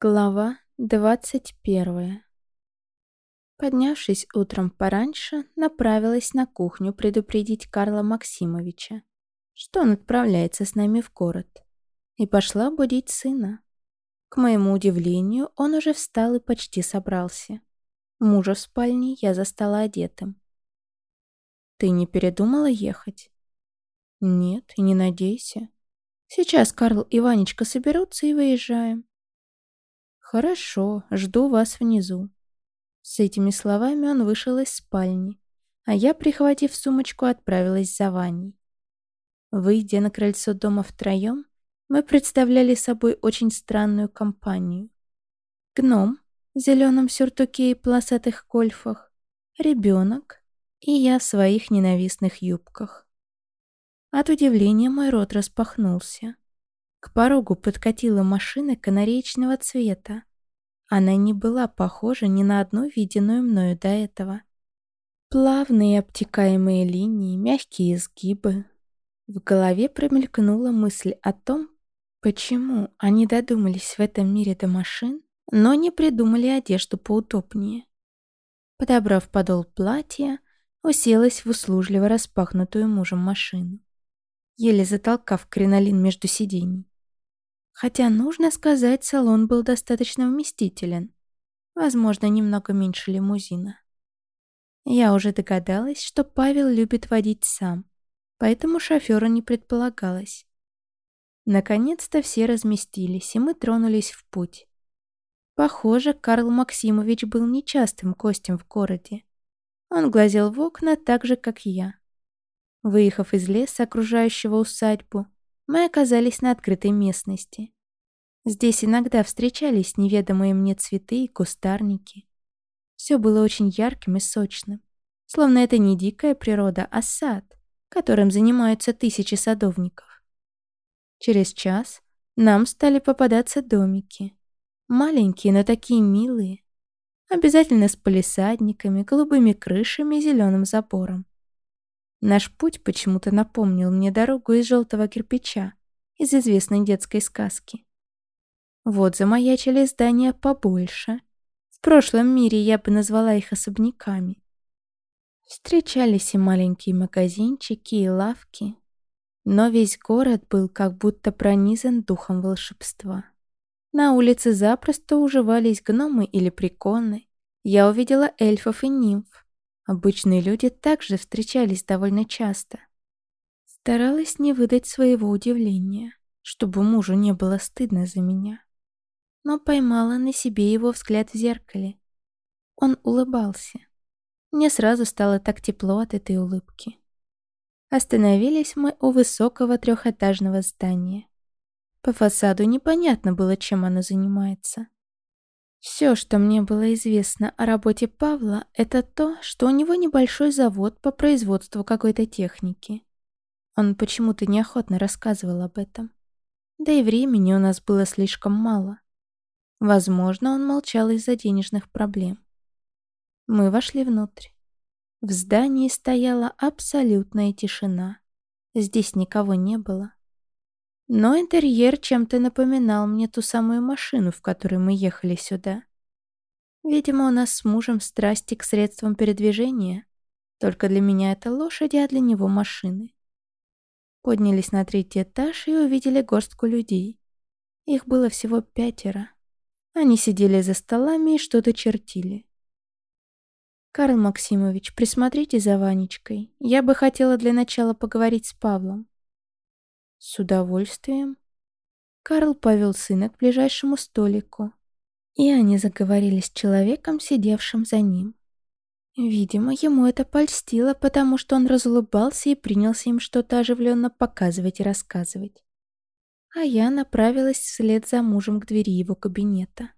Глава двадцать первая Поднявшись утром пораньше, направилась на кухню предупредить Карла Максимовича, что он отправляется с нами в город, и пошла будить сына. К моему удивлению, он уже встал и почти собрался. Мужа в спальне я застала одетым. «Ты не передумала ехать?» «Нет, и не надейся. Сейчас Карл и Ванечка соберутся и выезжаем». «Хорошо, жду вас внизу». С этими словами он вышел из спальни, а я, прихватив сумочку, отправилась за Ваней. Выйдя на крыльцо дома втроем, мы представляли собой очень странную компанию. Гном в зеленом сюртуке и полосатых кольфах, ребенок и я в своих ненавистных юбках. От удивления мой рот распахнулся. К порогу подкатила машина канареечного цвета. Она не была похожа ни на одну виденную мною до этого. Плавные обтекаемые линии, мягкие изгибы. В голове промелькнула мысль о том, почему они додумались в этом мире до машин, но не придумали одежду поудобнее. Подобрав подол платья, уселась в услужливо распахнутую мужем машину еле затолкав кринолин между сидений. Хотя, нужно сказать, салон был достаточно вместителен. Возможно, немного меньше лимузина. Я уже догадалась, что Павел любит водить сам, поэтому шофера не предполагалось. Наконец-то все разместились, и мы тронулись в путь. Похоже, Карл Максимович был нечастым гостем в городе. Он глазел в окна так же, как я. Выехав из леса, окружающего усадьбу, мы оказались на открытой местности. Здесь иногда встречались неведомые мне цветы и кустарники. Все было очень ярким и сочным, словно это не дикая природа, а сад, которым занимаются тысячи садовников. Через час нам стали попадаться домики. Маленькие, но такие милые. Обязательно с полисадниками, голубыми крышами и зеленым забором. Наш путь почему-то напомнил мне дорогу из желтого кирпича, из известной детской сказки. Вот замаячили здания побольше. В прошлом мире я бы назвала их особняками. Встречались и маленькие магазинчики, и лавки. Но весь город был как будто пронизан духом волшебства. На улице запросто уживались гномы или приконы. Я увидела эльфов и нимф. Обычные люди также встречались довольно часто. Старалась не выдать своего удивления, чтобы мужу не было стыдно за меня. Но поймала на себе его взгляд в зеркале. Он улыбался. Мне сразу стало так тепло от этой улыбки. Остановились мы у высокого трехэтажного здания. По фасаду непонятно было, чем оно занимается. Все, что мне было известно о работе Павла, это то, что у него небольшой завод по производству какой-то техники. Он почему-то неохотно рассказывал об этом. Да и времени у нас было слишком мало. Возможно, он молчал из-за денежных проблем. Мы вошли внутрь. В здании стояла абсолютная тишина. Здесь никого не было. Но интерьер чем-то напоминал мне ту самую машину, в которой мы ехали сюда. Видимо, у нас с мужем страсти к средствам передвижения. Только для меня это лошади, а для него машины. Поднялись на третий этаж и увидели горстку людей. Их было всего пятеро. Они сидели за столами и что-то чертили. «Карл Максимович, присмотрите за Ванечкой. Я бы хотела для начала поговорить с Павлом». С удовольствием. Карл повел сына к ближайшему столику, и они заговорили с человеком, сидевшим за ним. Видимо, ему это польстило, потому что он разулыбался и принялся им что-то оживленно показывать и рассказывать. А я направилась вслед за мужем к двери его кабинета.